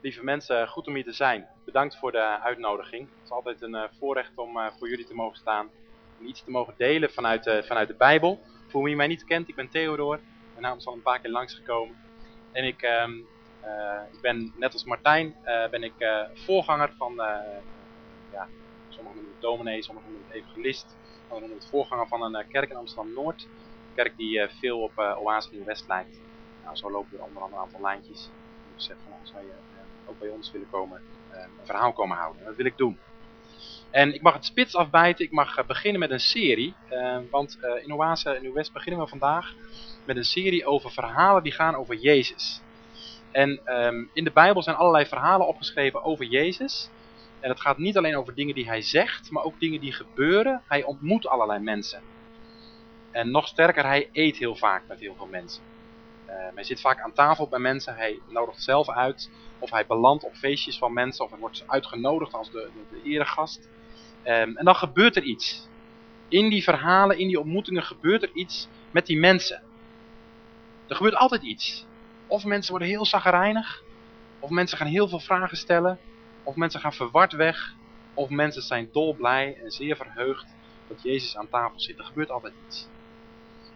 Lieve mensen, goed om hier te zijn. Bedankt voor de uitnodiging. Het is altijd een uh, voorrecht om uh, voor jullie te mogen staan. En iets te mogen delen vanuit, uh, vanuit de Bijbel. Voor wie mij niet kent, ik ben Theodor. Mijn naam is al een paar keer langsgekomen. En ik, ehm, ik ben, net als Martijn, ben ik voorganger van, ja, sommigen noemen het dominee, sommigen noemen het evangelist. Anderen noemen voorganger van een kerk in Amsterdam-Noord. Een kerk die veel op Oase Nieuw-West lijkt. Nou, zo lopen er onder andere een aantal lijntjes. Ik zeg van, zou je ook bij ons willen komen, eh, een verhaal komen houden. Dat wil ik doen. En ik mag het spits afbijten, ik mag eh, beginnen met een serie. Eh, want in Oase en Nieuw-West beginnen we vandaag met een serie over verhalen die gaan over Jezus. En ehm, in de Bijbel zijn allerlei verhalen opgeschreven over Jezus. En het gaat niet alleen over dingen die hij zegt, maar ook dingen die gebeuren. Hij ontmoet allerlei mensen. En nog sterker, hij eet heel vaak met heel veel mensen. Hij zit vaak aan tafel bij mensen, hij nodigt zelf uit. Of hij belandt op feestjes van mensen, of hij wordt uitgenodigd als de, de, eregast. Um, en dan gebeurt er iets. In die verhalen, in die ontmoetingen gebeurt er iets met die mensen. Er gebeurt altijd iets. Of mensen worden heel zagrijnig, of mensen gaan heel veel vragen stellen, of mensen gaan verward weg, of mensen zijn dolblij en zeer verheugd dat Jezus aan tafel zit. Er gebeurt altijd iets.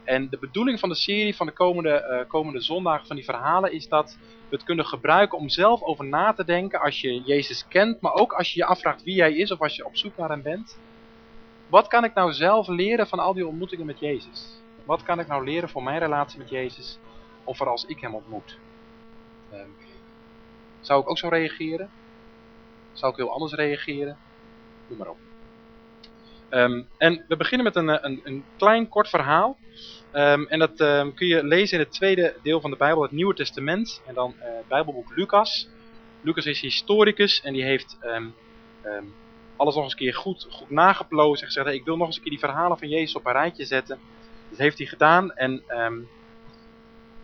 En de bedoeling van de serie van de komende, uh, komende zondagen van die verhalen is dat we het kunnen gebruiken om zelf over na te denken als je Jezus kent, maar ook als je je afvraagt wie hij is of als je op zoek naar hem bent. Wat kan ik nou zelf leren van al die ontmoetingen met Jezus? Wat kan ik nou leren voor mijn relatie met Jezus of voor als ik hem ontmoet? Um, zou ik ook zo reageren? Zou ik heel anders reageren? Doe maar op. Um, en we beginnen met een, eh, een, een klein kort verhaal. Um, en dat um, kun je lezen in het tweede deel van de Bijbel, het Nieuwe Testament. En dan uh, Bijbelboek Lucas. Lucas is historicus en die heeft alles nog eens een keer goed, goed nageplozen. En gezegd, hey, ik wil nog eens een keer die verhalen van Jezus op een rijtje zetten. Dat heeft hij gedaan. En,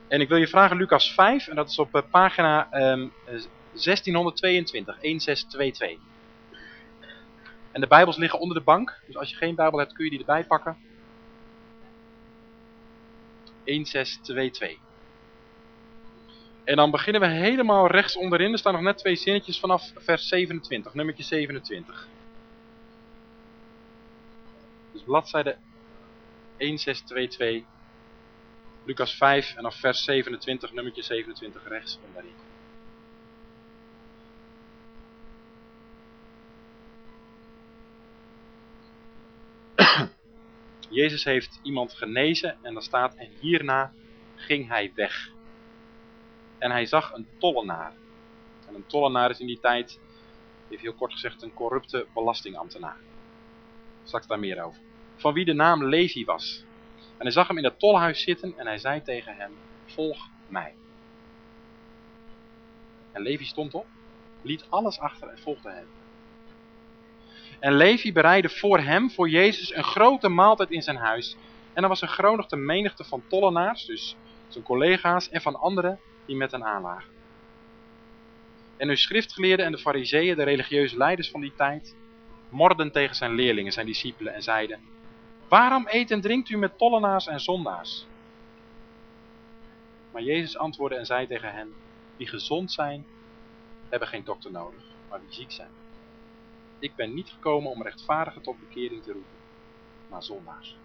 en ik wil je vragen, Lucas 5, en dat is op uh, pagina 1622, 1622. En de Bijbels liggen onder de bank. Dus als je geen Bijbel hebt, kun je die erbij pakken. 1622. En dan beginnen we helemaal rechts onderin. Er staan nog net twee zinnetjes vanaf vers 27, nummertje 27. Dus bladzijde 1622, Lucas 5 en dan vers 27, nummertje 27 rechts onderin. Jezus heeft iemand genezen en dan staat, en hierna ging hij weg. En hij zag een tollenaar. En een tollenaar is in die tijd, even heel kort gezegd, een corrupte belastingambtenaar. Straks daar meer over. Van wie de naam Levi was. En hij zag hem in het tolhuis zitten en hij zei tegen hem, volg mij. En Levi stond op, liet alles achter en volgde hem. En Levi bereidde voor hem, voor Jezus, een grote maaltijd in zijn huis. En er was een gronigte menigte van tollenaars, dus zijn collega's, en van anderen die met hen aanlagen. En de schriftgeleerden en de fariseeën, de religieuze leiders van die tijd, morden tegen zijn leerlingen, zijn discipelen, en zeiden, Waarom eet en drinkt u met tollenaars en zondaars? Maar Jezus antwoordde en zei tegen hen, Wie gezond zijn, hebben geen dokter nodig, maar wie ziek zijn. Ik ben niet gekomen om rechtvaardigen tot bekering te roepen, maar zondaars.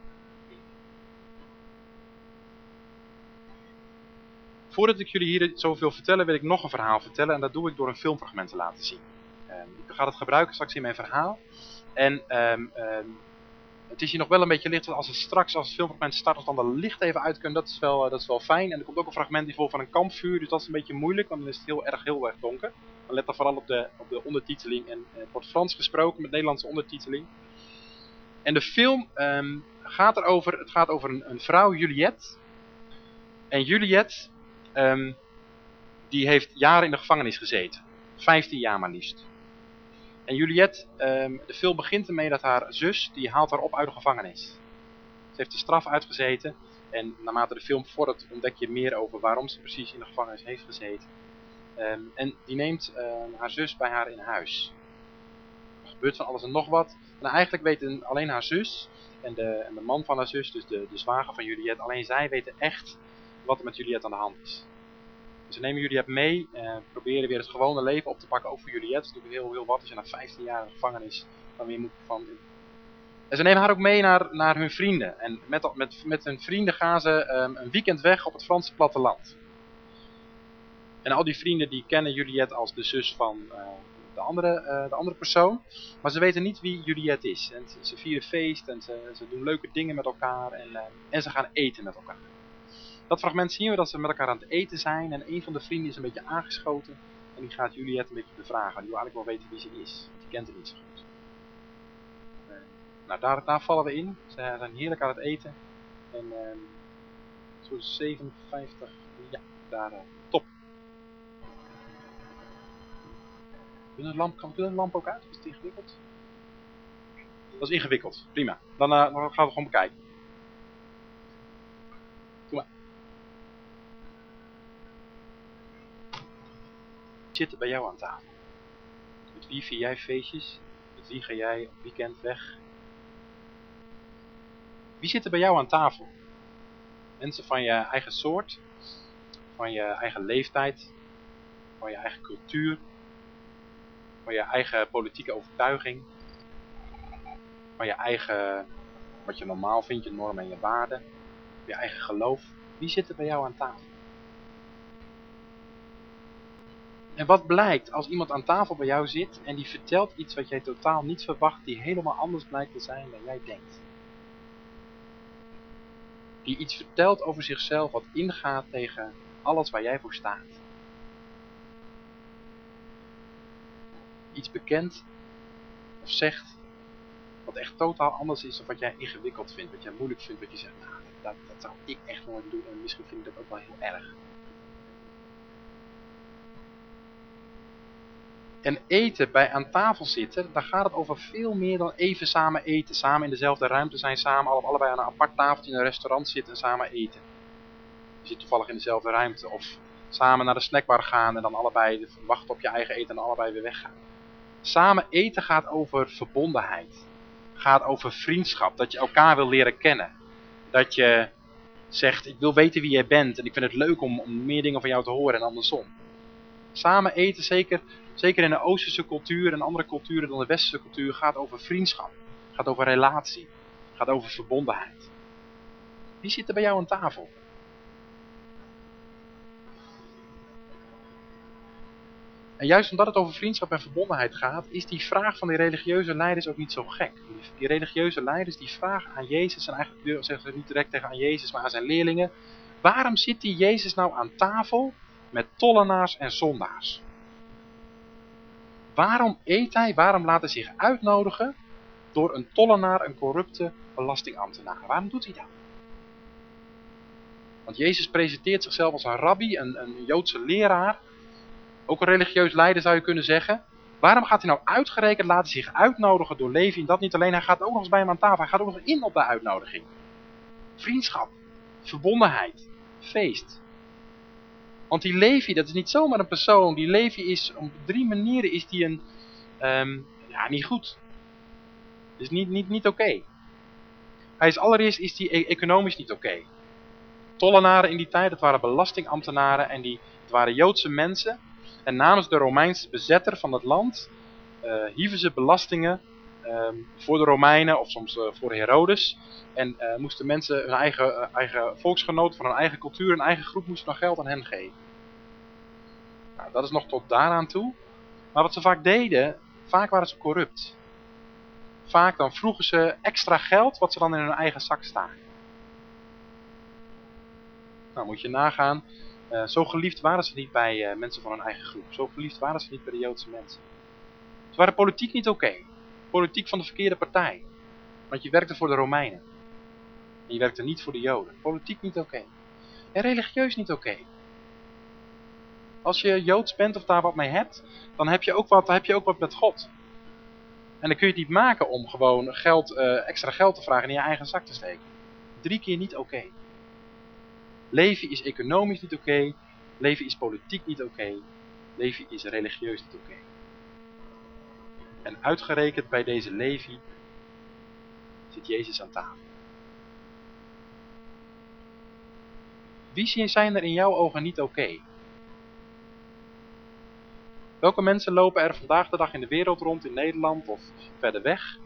Voordat ik jullie hier zoveel vertellen, wil ik nog een verhaal vertellen. En dat doe ik door een filmfragment te laten zien. Um, ik ga het gebruiken straks in mijn verhaal. En um, um, het is hier nog wel een beetje licht, als het straks als het filmfragment start, dan de licht even uit kunnen, dat is, wel, uh, dat is wel fijn. En er komt ook een fragment die vol van een kampvuur, dus dat is een beetje moeilijk, want dan is het heel erg, heel erg donker. Let dan vooral op de, op de ondertiteling. En het wordt Frans gesproken met Nederlandse ondertiteling. En de film um, gaat erover, het gaat over een, een vrouw, Juliette. En Juliette, um, die heeft jaren in de gevangenis gezeten. 15 jaar maar liefst. En Juliette, um, de film begint ermee dat haar zus, die haalt haar op uit de gevangenis. Ze heeft de straf uitgezeten. En naarmate de film vordert ontdek je meer over waarom ze precies in de gevangenis heeft gezeten. Um, en die neemt uh, haar zus bij haar in huis. Er gebeurt van alles en nog wat. En eigenlijk weten alleen haar zus en de, en de man van haar zus, dus de, de zwager van Juliette, alleen zij weten echt wat er met Juliette aan de hand is. Ze nemen Juliet mee, uh, proberen weer het gewone leven op te pakken, ook voor Juliet. Dat is heel, heel wat als je na 15 jaar in gevangenis dan weer moet van... En ze nemen haar ook mee naar, naar hun vrienden. En met, met, met hun vrienden gaan ze um, een weekend weg op het Franse platteland. En al die vrienden die kennen Juliet als de zus van uh, de, andere, uh, de andere persoon. Maar ze weten niet wie Juliet is. En ze, vieren feest en ze, ze, doen leuke dingen met elkaar. En, uh, en ze gaan eten met elkaar. Dat fragment zien we dat ze met elkaar aan het eten zijn. En een van de vrienden is een beetje aangeschoten. En die gaat Juliet een beetje bevragen. Die wil eigenlijk wel weten wie ze is. Die kent haar niet zo goed. nou, daar, daar vallen we in. Ze zijn heerlijk aan het eten. En zo'n 57, ja, daar, top. Kunnen lamp, lamp ook uit? Is het ingewikkeld? Dat is ingewikkeld. Prima. Dan, uh, dan gaan we gewoon bekijken. Doe maar. Zitten bij jou aan tafel. Met wie vier jij feestjes? Met wie ga jij op weekend weg? Wie zit er bij jou aan tafel? Mensen van je eigen soort, van je eigen leeftijd, van je eigen cultuur, van je eigen politieke overtuiging, van je eigen, wat je normaal vindt, je normen en je waarden, je eigen geloof. Wie zit er bij jou aan tafel? En wat blijkt als iemand aan tafel bij jou zit en die vertelt iets wat jij totaal niet verwacht, die helemaal anders blijkt te zijn dan jij denkt? Die iets vertelt over zichzelf wat ingaat tegen alles waar jij voor staat. Iets bekend of zegt wat echt totaal anders is dan wat jij ingewikkeld vindt, wat jij moeilijk vindt, wat je zegt, nou, dat, dat zou ik echt nooit doen en misschien vind ik dat ook wel heel erg. En eten, bij aan tafel zitten, daar gaat het over veel meer dan even samen eten. Samen in dezelfde ruimte zijn, samen allebei aan een apart tafeltje in een restaurant zitten en samen eten. Je zit toevallig in dezelfde ruimte. Of samen naar de snackbar gaan en dan allebei wachten op je eigen eten en allebei weer weggaan. Samen eten gaat over verbondenheid. Gaat over vriendschap. Dat je elkaar wil leren kennen. Dat je zegt, ik wil weten wie jij bent. En ik vind het leuk om, meer dingen van jou te horen en andersom. Samen eten, zeker, zeker in de Oosterse cultuur en andere culturen dan de Westerse cultuur, gaat over vriendschap. Gaat over relatie. Gaat over verbondenheid. Wie zit er bij jou aan tafel? En juist omdat het over vriendschap en verbondenheid gaat, is die vraag van die religieuze leiders ook niet zo gek. Die religieuze leiders die vragen aan Jezus, en eigenlijk zeggen ze niet direct tegen aan Jezus, maar aan zijn leerlingen. Waarom zit die Jezus nou aan tafel met tollenaars en zondaars? Waarom eet hij, waarom laat hij zich uitnodigen door een tollenaar, een corrupte belastingambtenaar? Waarom doet hij dat? Want Jezus presenteert zichzelf als een rabbi, een, een Joodse leraar, ook een religieus leider zou je kunnen zeggen. Waarom gaat hij nou uitgerekend laten zich uitnodigen door Levi? En dat niet alleen, hij gaat ook nog eens bij hem aan tafel. Hij gaat ook nog in op de uitnodiging. Vriendschap, verbondenheid, feest. Want die Levi, dat is niet zomaar een persoon. Die Levi is, op drie manieren is die een, um, ja, niet goed. Is niet, niet, niet oké. Hij is allereerst is die e economisch niet oké. Tollenaren in die tijd, dat waren belastingambtenaren en die, waren Joodse mensen en namens de Romeinse bezetter van het land uh, hieven ze belastingen um, voor de Romeinen of soms uh, voor Herodes. En uh, moesten mensen hun eigen, eigen volksgenoten van hun eigen cultuur, hun eigen groep, moesten nog geld aan hen geven. Nou, dat is nog tot daaraan toe. Maar wat ze vaak deden, vaak waren ze corrupt. Vaak dan vroegen ze extra geld wat ze dan in hun eigen zak staken. Nou moet je nagaan, uh, zo geliefd waren ze niet bij uh, mensen van hun eigen groep. Zo geliefd waren ze niet bij de Joodse mensen. Ze waren politiek niet oké. Politiek van de verkeerde partij. Want je werkte voor de Romeinen. En je werkte niet voor de Joden. Politiek niet oké. En religieus niet oké. Als je Joods bent of daar wat mee hebt, dan heb je ook wat, dan heb je ook wat met God. En dan kun je het niet maken om gewoon geld, uh, extra geld te vragen in je eigen zak te steken. Drie keer niet oké. Leven is economisch niet oké. Leven is politiek niet oké. Leven is religieus niet oké. En uitgerekend bij deze Levi zit Jezus aan tafel. Wie zijn er in jouw ogen niet oké? Welke mensen lopen er vandaag de dag in de wereld rond, in Nederland of verder weg?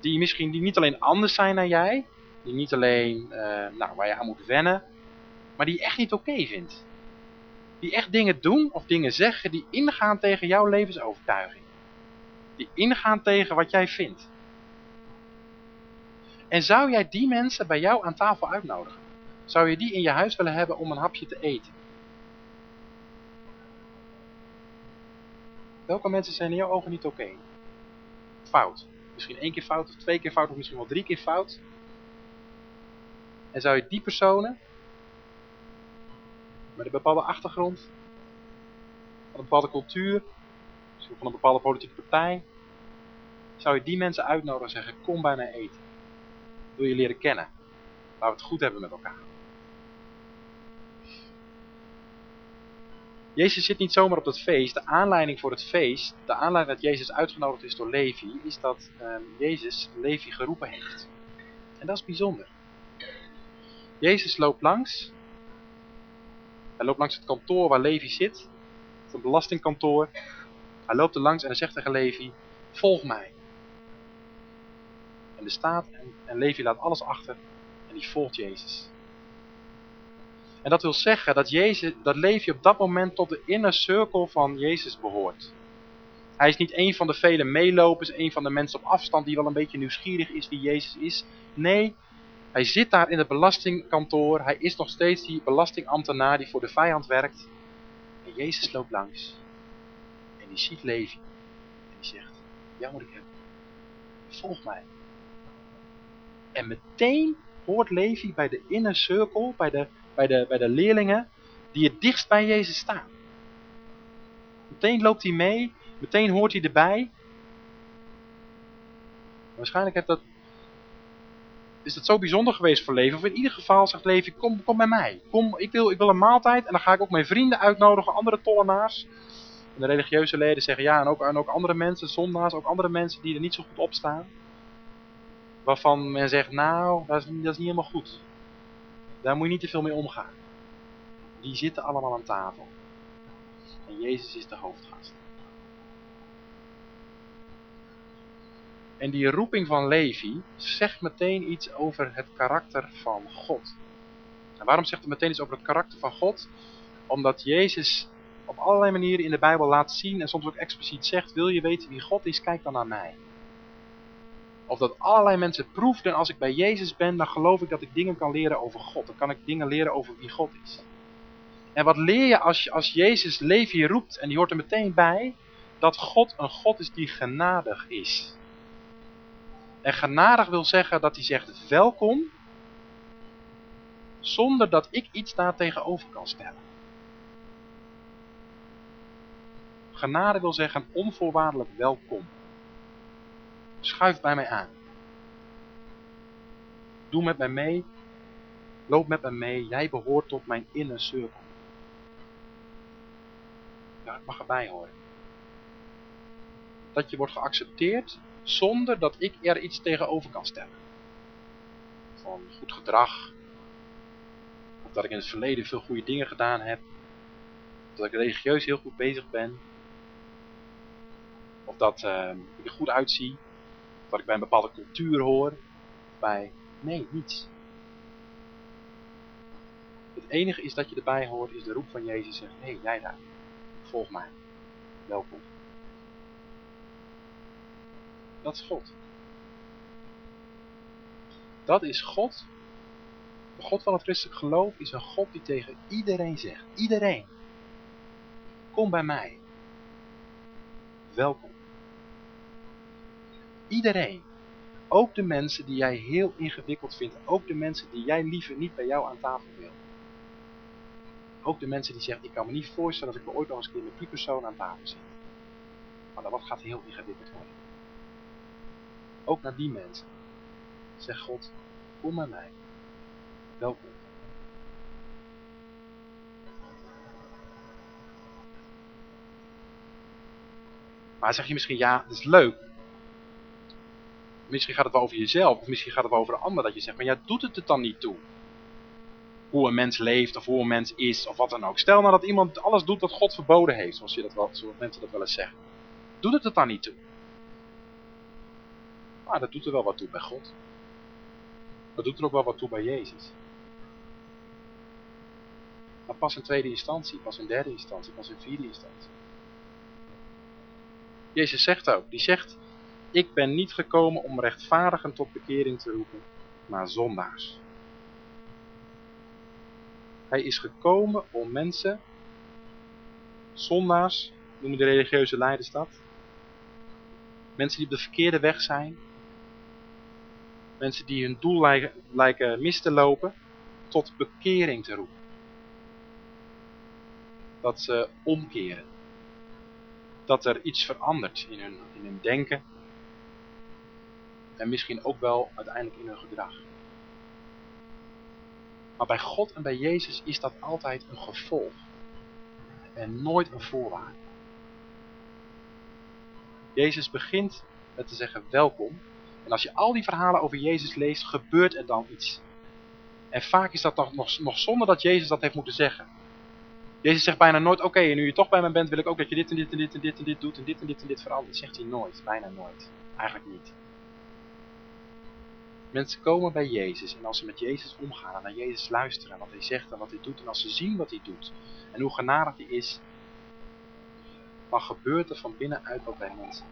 Die misschien die niet alleen anders zijn dan jij, die niet alleen uh, nou, waar je aan moet wennen, maar die je echt niet oké vindt. Die echt dingen doen of dingen zeggen die ingaan tegen jouw levensovertuiging. Die ingaan tegen wat jij vindt. En zou jij die mensen bij jou aan tafel uitnodigen? Zou je die in je huis willen hebben om een hapje te eten? Welke mensen zijn in jouw ogen niet oké? Fout. Misschien één keer fout, of twee keer fout, of misschien wel drie keer fout. En zou je die personen, met een bepaalde achtergrond, van een bepaalde cultuur, misschien van een bepaalde politieke partij, zou je die mensen uitnodigen en zeggen, kom bij mij eten. wil je leren kennen. Waar we het goed hebben met elkaar. Jezus zit niet zomaar op dat feest. De aanleiding voor het feest, de aanleiding dat Jezus uitgenodigd is door Levi, is dat ehm, Jezus Levi geroepen heeft. En dat is bijzonder. Jezus loopt langs. Hij loopt langs het kantoor waar Levi zit. Het belastingkantoor. Hij loopt er langs en hij zegt tegen Levi, volg mij. En de staat en, en Levi laat alles achter en die volgt Jezus. En dat wil zeggen dat, Jezus, dat Levi op dat moment tot de inner circle van Jezus behoort. Hij is niet een van de vele meelopers, een van de mensen op afstand die wel een beetje nieuwsgierig is wie Jezus is. Nee, hij zit daar in het belastingkantoor. Hij is nog steeds die belastingambtenaar die voor de vijand werkt. En Jezus loopt langs. En die ziet Levi. En die zegt, ja moet ik hebben. Volg mij. En meteen hoort Levi bij de inner circle, bij de bij de, bij de leerlingen die het dichtst bij Jezus staan. Meteen loopt hij mee, meteen hoort hij erbij. Waarschijnlijk heeft dat, is het zo bijzonder geweest voor Levi. Of in ieder geval zegt Levi, kom, kom bij mij. Kom, ik, wil, ik wil een maaltijd en dan ga ik ook mijn vrienden uitnodigen, andere tollenaars. En de religieuze leden zeggen ja, en ook, en ook andere mensen, zondaars, ook andere mensen die er niet zo goed op staan. Waarvan men zegt, nou, dat is, dat is niet helemaal goed. Daar moet je niet te veel mee omgaan. Die zitten allemaal aan tafel. En Jezus is de hoofdgast. En die roeping van Levi zegt meteen iets over het karakter van God. En waarom zegt het meteen iets over het karakter van God? Omdat Jezus op allerlei manieren in de Bijbel laat zien en soms ook expliciet zegt, wil je weten wie God is, kijk dan naar mij. Of dat allerlei mensen proefden, als ik bij Jezus ben, dan geloof ik dat ik dingen kan leren over God. Dan kan ik dingen leren over wie God is. En wat leer je als, als Jezus Levi roept, en die hoort er meteen bij, dat God een God is die genadig is. En genadig wil zeggen dat hij zegt welkom, zonder dat ik iets daar tegenover kan stellen. Genade wil zeggen onvoorwaardelijk welkom. Schuif bij mij aan. Doe met mij mee. Loop met mij mee. Jij behoort tot mijn inner cirkel. Ja, ik mag erbij horen. Dat je wordt geaccepteerd zonder dat ik er iets tegenover kan stellen. Van goed gedrag. Of dat ik in het verleden veel goede dingen gedaan heb. Of dat ik religieus heel goed bezig ben. Of dat uh, ik er goed uitzie dat ik bij een bepaalde cultuur hoor. Bij, nee, niets. Het enige is dat je erbij hoort, is de roep van Jezus zegt, hé, hey, jij daar, volg mij, welkom. Dat is God. Dat is God. De God van het christelijk geloof is een God die tegen iedereen zegt, iedereen, kom bij mij, welkom. Iedereen. Ook de mensen die jij heel ingewikkeld vindt. Ook de mensen die jij liever niet bij jou aan tafel wil. Ook de mensen die zeggen, ik kan me niet voorstellen dat ik me ooit nog eens een keer met die persoon aan tafel zit. Maar dat gaat heel ingewikkeld worden. Ook naar die mensen. Zeg God, kom bij mij. Welkom. Maar zeg je misschien, ja, dat is leuk. Misschien gaat het wel over jezelf, of misschien gaat het wel over een ander, dat je zegt, maar ja, doet het het dan niet toe? hoe een mens leeft of hoe een mens is of wat dan ook. Stel nou dat iemand alles doet wat God verboden heeft, zoals, je dat wel, zoals mensen dat wel eens zeggen. Doet het het dan niet toe? Maar ah, dat doet er wel wat toe bij God. Dat doet er ook wel wat toe bij Jezus. Maar pas in tweede instantie, pas in derde instantie, pas in vierde instantie. Jezus zegt ook, die zegt, ik ben niet gekomen om rechtvaardigen tot bekering te roepen, maar zondaars. Hij is gekomen om mensen, zondaars, noemen de religieuze leiders dat, mensen die op de verkeerde weg zijn, mensen die hun doel lijken, mis te lopen, tot bekering te roepen. Dat ze omkeren. Dat er iets verandert in hun, in hun denken. En misschien ook wel uiteindelijk in hun gedrag. Maar bij God en bij Jezus is dat altijd een gevolg. En nooit een voorwaarde. Jezus begint met te zeggen welkom. En als je al die verhalen over Jezus leest, gebeurt er dan iets. En vaak is dat nog, nog, zonder dat Jezus dat heeft moeten zeggen. Jezus zegt bijna nooit, oké, en nu je toch bij me bent, wil ik ook dat je dit en dit en dit en dit en dit doet en dit en dit en dit verandert. Zegt hij nooit, bijna nooit. Eigenlijk niet. Mensen komen bij Jezus en als ze met Jezus omgaan en naar Jezus luisteren, wat hij zegt en wat hij doet en als ze zien wat hij doet en hoe genadig hij is, dan gebeurt er van binnenuit wat bij mensen.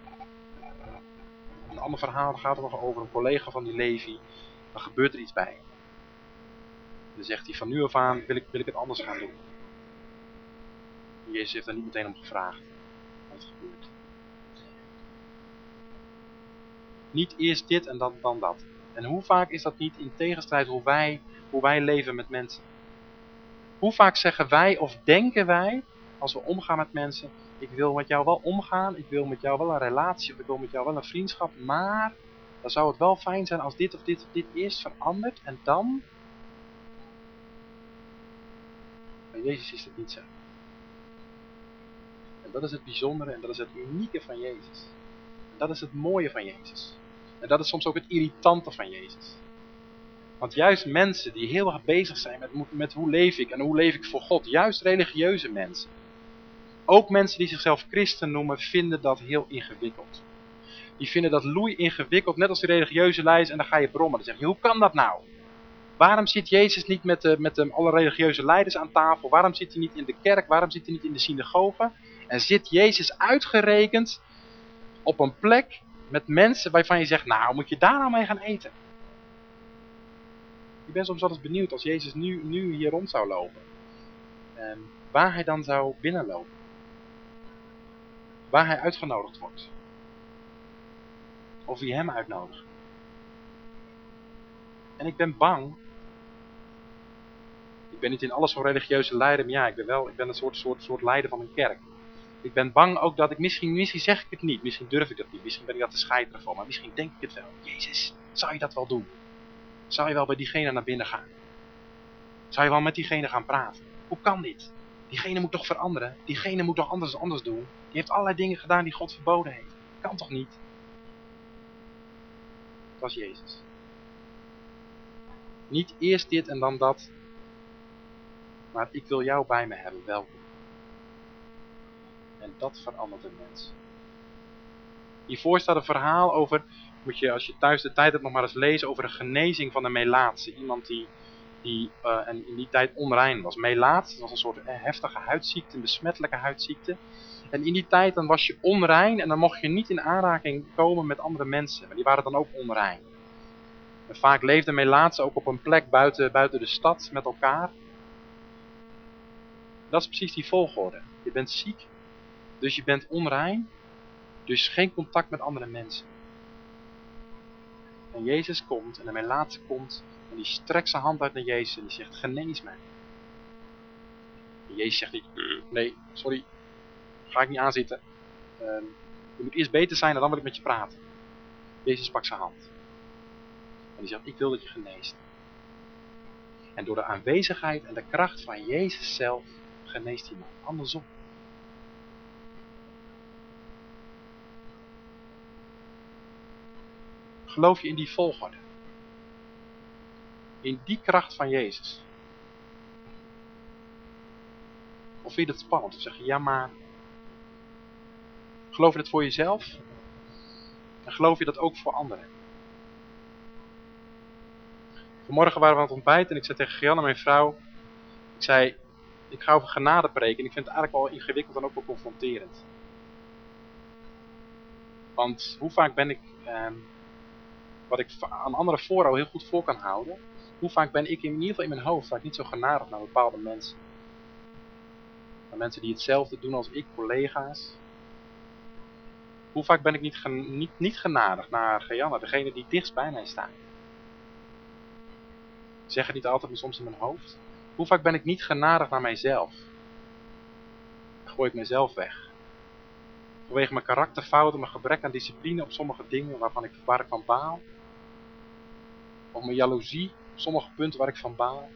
Een ander verhaal gaat er nog over een collega van die Levi, dan gebeurt er iets bij Dan zegt hij van nu af aan wil ik, wil ik het anders gaan doen. Jezus heeft daar niet meteen om gevraagd. Wat gebeurt. Niet eerst dit en dan, dan dat. En hoe vaak is dat niet in tegenstrijd hoe wij, hoe wij leven met mensen? Hoe vaak zeggen wij of denken wij, als we omgaan met mensen, ik wil met jou wel omgaan, ik wil met jou wel een relatie, ik wil met jou wel een vriendschap, maar dan zou het wel fijn zijn als dit of dit of dit eerst verandert en dan... Bij Jezus is het niet zo. En dat is het bijzondere en dat is het unieke van Jezus. En dat is het mooie van Jezus. En dat is soms ook het irritante van Jezus. Want juist mensen die heel erg bezig zijn met, met hoe leef ik en hoe leef ik voor God. Juist religieuze mensen. Ook mensen die zichzelf christen noemen vinden dat heel ingewikkeld. Die vinden dat loei ingewikkeld, net als de religieuze leiders. En dan ga je brommen. Dan zeg je, hoe kan dat nou? Waarom zit Jezus niet met, de, met de, alle religieuze leiders aan tafel? Waarom zit hij niet in de kerk? Waarom zit hij niet in de synagoge? En zit Jezus uitgerekend op een plek met mensen waarvan je zegt, nou moet je daar nou mee gaan eten? Ik ben soms eens benieuwd als Jezus nu, nu hier rond zou lopen. Waar hij dan zou binnenlopen. Waar hij uitgenodigd wordt. Of wie hem uitnodigt. En ik ben bang. Ik ben niet in alles zo'n religieuze leider, maar ja, ik ben wel ik ben een soort, soort, soort leider van een kerk. Ik ben bang ook dat ik, misschien, misschien zeg ik het niet, misschien durf ik dat niet, misschien ben ik dat te scheiterig van, maar misschien denk ik het wel. Jezus, zou je dat wel doen? Zou je wel bij diegene naar binnen gaan? Zou je wel met diegene gaan praten? Hoe kan dit? Diegene moet toch veranderen? Diegene moet toch anders anders doen? Die heeft allerlei dingen gedaan die God verboden heeft. Kan toch niet? Dat was Jezus. Niet eerst dit en dan dat. Maar ik wil jou bij me hebben. Welkom. En dat verandert een mens. Hiervoor staat een verhaal over, moet je als je thuis de tijd hebt nog maar eens lezen, over de genezing van een melaatse. Iemand die, die en in die tijd onrein was. Melaats, dat was een soort eh, heftige huidziekte, een besmettelijke huidziekte. En in die tijd dan was je onrein en dan mocht je niet in aanraking komen met andere mensen. Maar die waren dan ook onrein. En vaak leefden melaatsen ook op een plek buiten, buiten de stad met elkaar. Dat is precies die volgorde. Je bent ziek, dus je bent onrein. Dus geen contact met andere mensen. En Jezus komt en de melaatse komt en die strekt zijn hand uit naar Jezus en die zegt, genees mij. En Jezus zegt niet, nee, sorry, ga ik niet aanzitten. Uh, je moet eerst beter zijn en dan wil ik met je praten. Jezus pakt zijn hand. En die zegt, ik wil dat je geneest. En door de aanwezigheid en de kracht van Jezus zelf geneest iemand. Andersom. Geloof je in die volgorde? In die kracht van Jezus. Of vind je dat spannend? Of zeg je, ja maar... Geloof je dat voor jezelf? En geloof je dat ook voor anderen? Vanmorgen waren we aan het ontbijt en ik zei tegen Gianna, mijn vrouw... Ik zei, ik ga over genade preken en ik vind het eigenlijk wel ingewikkeld en ook wel confronterend. Want hoe vaak ben ik, eh, wat ik aan anderen voor al heel goed voor kan houden, hoe vaak ben ik in ieder geval in mijn hoofd vaak niet zo genadig naar bepaalde mensen. Naar mensen die hetzelfde doen als ik, collega's. Hoe vaak ben ik niet, niet, niet genadig naar Gianna, degene die dichtst bij mij staan. Ik zeg het niet altijd, maar soms in mijn hoofd. Hoe vaak ben ik niet genadig naar mijzelf? Dan gooi ik mezelf weg. Vanwege mijn karakterfouten, mijn gebrek aan discipline op sommige dingen waarvan ik, waar ik van baal. Of mijn jaloezie op sommige punten waar ik van baal.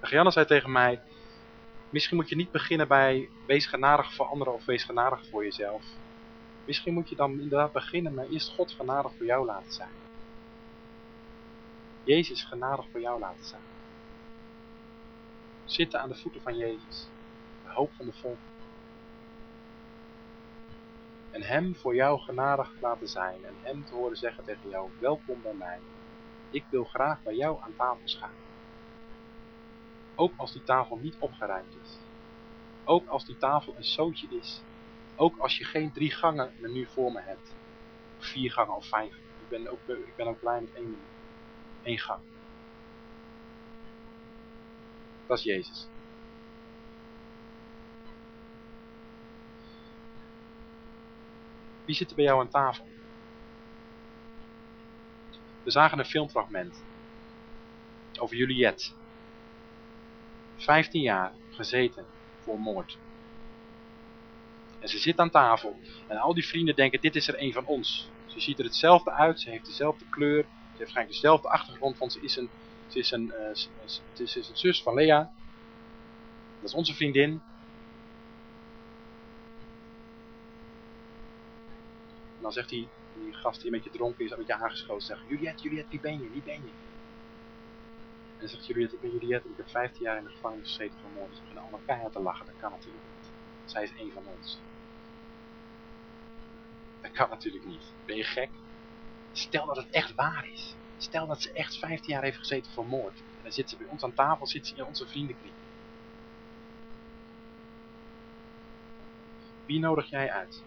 Gianna zei tegen mij, misschien moet je niet beginnen bij wees genadig voor anderen of wees genadig voor jezelf. Misschien moet je dan inderdaad beginnen met eerst God genadig voor jou laten zijn. Jezus genadig voor jou laten zijn. Zitten aan de voeten van Jezus. De hoop van de volk. En hem voor jou genadig laten zijn. En hem te horen zeggen tegen jou, welkom bij mij. Ik wil graag bij jou aan tafel schuiven. Ook als die tafel niet opgeruimd is. Ook als die tafel een zootje is. Ook als je geen drie gangen menu voor me hebt. Vier gangen of vijf. Ik ben ook, ik ben ook blij met één menu één gang. Dat is Jezus. Wie zit er bij jou aan tafel? We zagen een filmfragment over Juliette. 15 jaar gezeten voor moord. En ze zit aan tafel en al die vrienden denken dit is er een van ons. Ze ziet er hetzelfde uit, ze heeft dezelfde kleur, ze heeft waarschijnlijk dezelfde achtergrond, want ze is een, ze is een, uh, ze is een zus van Lea. Dat is onze vriendin. En dan zegt hij, die gast die een beetje dronken is, een beetje aangeschoten, zegt Juliette, Juliette, wie ben je, wie ben je? En zegt Juliette, ik ben Juliette ik heb 15 jaar in de gevangenis gezeten voor moord. Ze beginnen allemaal keihard te lachen, dat kan natuurlijk niet. Zij is een van ons. Dat kan natuurlijk niet. Ben je gek? Stel dat het echt waar is. Stel dat ze echt 15 jaar heeft gezeten voor moord. En dan zit ze bij ons aan tafel, zit ze in onze vriendenkring. Wie nodig jij uit?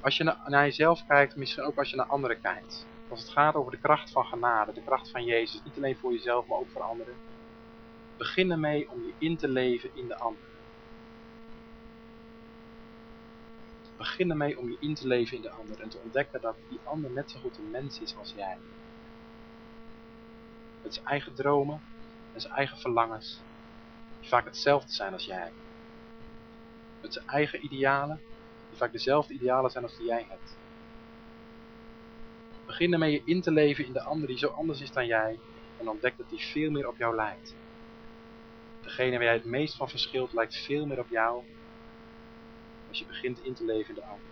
Als je naar jezelf kijkt, misschien ook als je naar anderen kijkt. Als het gaat over de kracht van genade, de kracht van Jezus. Niet alleen voor jezelf, maar ook voor anderen. Begin ermee om je in te leven in de ander. Begin ermee om je in te leven in de ander en te ontdekken dat die ander net zo goed een mens is als jij. Met zijn eigen dromen en zijn eigen verlangens, die vaak hetzelfde zijn als jij. Met zijn eigen idealen, die vaak dezelfde idealen zijn als die jij hebt. Begin ermee je in te leven in de ander die zo anders is dan jij en ontdek dat die veel meer op jou lijkt. Degene waar jij het meest van verschilt lijkt veel meer op jou als je begint in te leven in de ander.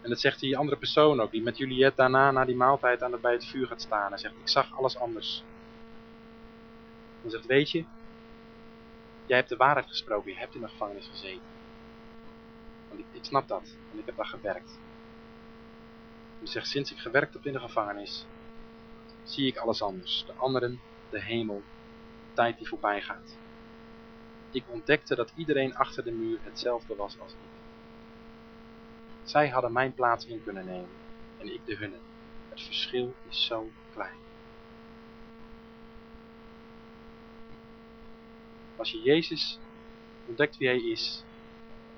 En dat zegt die andere persoon ook, die met Juliette daarna na die maaltijd aan het, bij het vuur gaat staan. En zegt, ik zag alles anders. Dan zegt, weet je, jij hebt de waarheid gesproken, je hebt in de gevangenis gezeten. Want ik, ik snap dat, want ik heb daar gewerkt. En zegt, sinds ik gewerkt heb in de gevangenis, zie ik alles anders. De anderen, de hemel, de tijd die voorbij gaat. Ik ontdekte dat iedereen achter de muur hetzelfde was als ik. Zij hadden mijn plaats in kunnen nemen en ik de hunne. Het verschil is zo klein. Als je Jezus ontdekt wie hij is,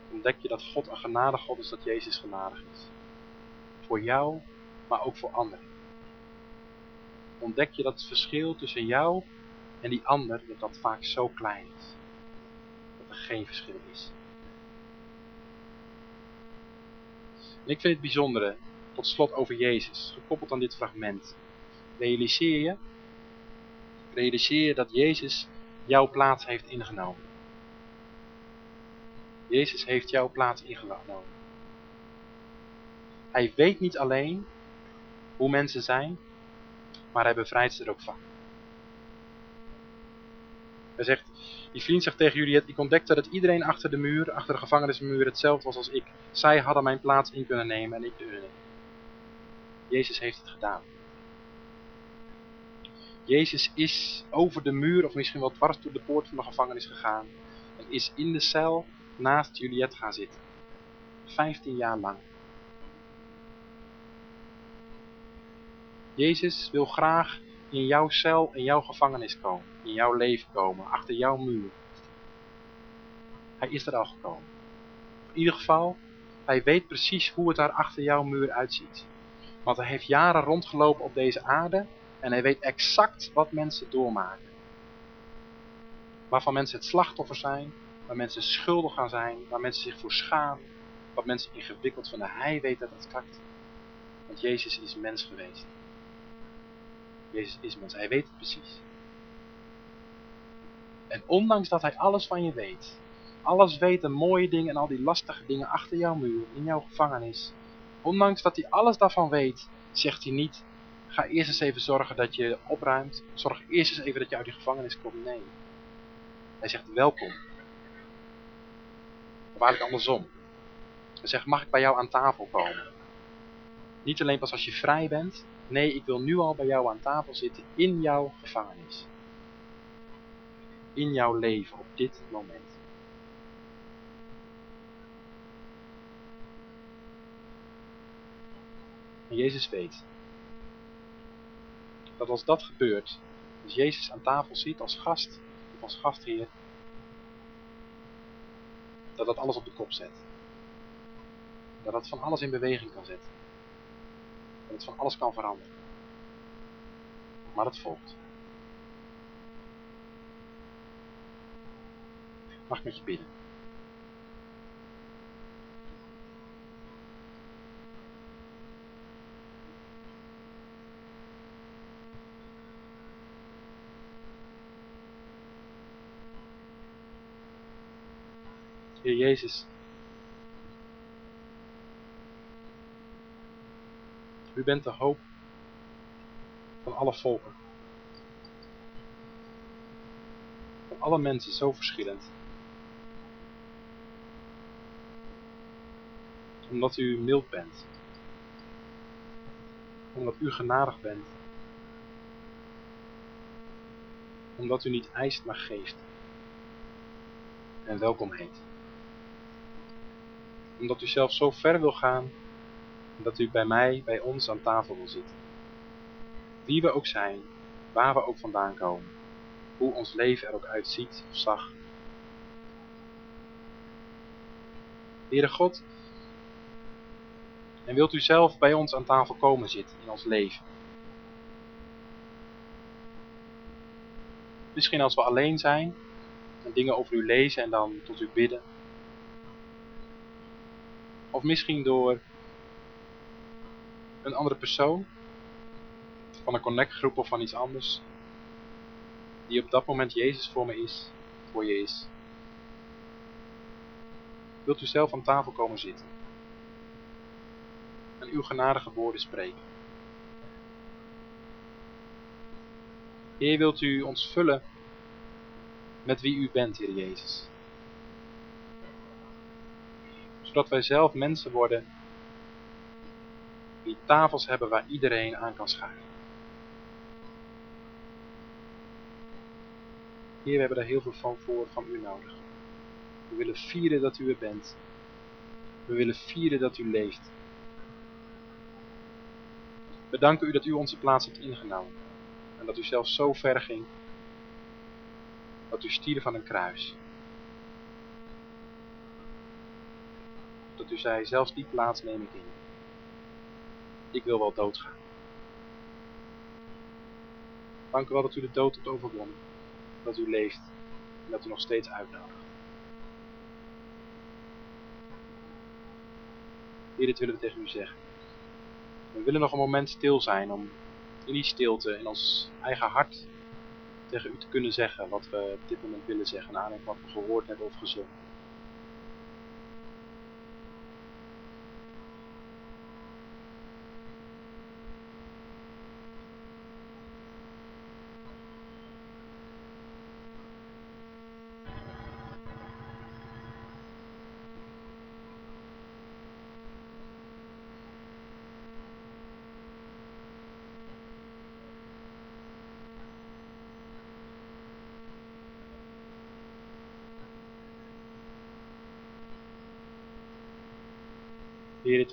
ontdek je dat God een genadig God is, dat Jezus genadig is. Voor jou, maar ook voor anderen. Ontdek je dat het verschil tussen jou en die ander, dat dat vaak zo klein is geen verschil is. En ik vind het bijzondere, tot slot over Jezus, gekoppeld aan dit fragment. Realiseer je, realiseer je dat Jezus jouw plaats heeft ingenomen. Jezus heeft jouw plaats ingenomen. Hij weet niet alleen hoe mensen zijn, maar hij bevrijdt ze er ook van. Hij zegt, die vriend zegt tegen Juliet, ik ontdekte dat iedereen achter de muur, achter de gevangenismuur, hetzelfde was als ik. Zij hadden mijn plaats in kunnen nemen en ik de. Jezus heeft het gedaan. Jezus is over de muur, of misschien wel dwars door de poort van de gevangenis gegaan. En is in de cel naast Juliet gaan zitten. Vijftien jaar lang. Jezus wil graag in jouw cel, in jouw gevangenis komen. In jouw leven komen, achter jouw muur. Hij is er al gekomen. In ieder geval, hij weet precies hoe het daar achter jouw muur uitziet. Want hij heeft jaren rondgelopen op deze aarde en hij weet exact wat mensen doormaken. Waarvan mensen het slachtoffer zijn, waar mensen schuldig gaan zijn, waar mensen zich voor schamen, wat mensen ingewikkeld vinden. Hij weet dat exact. Want Jezus is mens geweest. Jezus is mens, hij weet het precies. En ondanks dat hij alles van je weet, alles weet, de mooie dingen en al die lastige dingen achter jouw muur, in jouw gevangenis, ondanks dat hij alles daarvan weet, zegt hij niet, ga eerst eens even zorgen dat je opruimt, zorg eerst eens even dat je uit die gevangenis komt. Nee. Hij zegt welkom. Of eigenlijk andersom. Hij zegt, mag ik bij jou aan tafel komen? Niet alleen pas als je vrij bent, Nee, ik wil nu al bij jou aan tafel zitten in jouw gevangenis. In jouw leven op dit moment. En Jezus weet dat als dat gebeurt, als Jezus aan tafel zit als gast of als gastheer, dat dat alles op de kop zet. Dat dat van alles in beweging kan zetten. Dat het van alles kan veranderen. Maar het volgt. Mag ik met je bidden? Jezus, bent de hoop van alle volken. Van alle mensen zo verschillend. Omdat u mild bent. Omdat u genadig bent. Omdat u niet eist maar geeft. En welkom heet. Omdat u zelf zo ver wil gaan dat u bij mij, bij ons aan tafel wil zitten. Wie we ook zijn, waar we ook vandaan komen, hoe ons leven er ook uitziet of zag. Heere God, en wilt u zelf bij ons aan tafel komen zitten in ons leven? Misschien als we alleen zijn en dingen over u lezen en dan tot u bidden. Of misschien door een andere persoon, van een connectgroep of van iets anders, die op dat moment Jezus voor me is, voor je is. Wilt u zelf aan tafel komen zitten en uw genadige woorden spreken. Heer, wilt u ons vullen met wie u bent, Heer Jezus. Zodat wij zelf mensen worden die tafels hebben waar iedereen aan kan schuiven. Heer, we hebben daar heel veel van voor van u nodig. We willen vieren dat u er bent. We willen vieren dat u leeft. We danken u dat u onze plaats hebt ingenomen. En dat u zelf zo ver ging. Dat u stierf van een kruis. Dat u zei, zelfs die plaats neem ik in ik wil wel doodgaan. Dank u wel dat u de dood hebt overwonnen. Dat u leeft en dat u nog steeds uitnodigt. Heer, dit willen we tegen u zeggen. We willen nog een moment stil zijn om in die stilte in ons eigen hart tegen u te kunnen zeggen wat we op dit moment willen zeggen, naar wat we gehoord hebben of gezongen.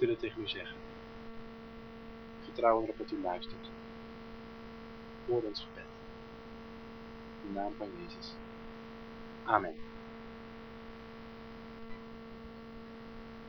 We tegen u zeggen. Vertrouwen erop dat u luistert. Hoor ons gebed. In de naam van Jezus. Amen.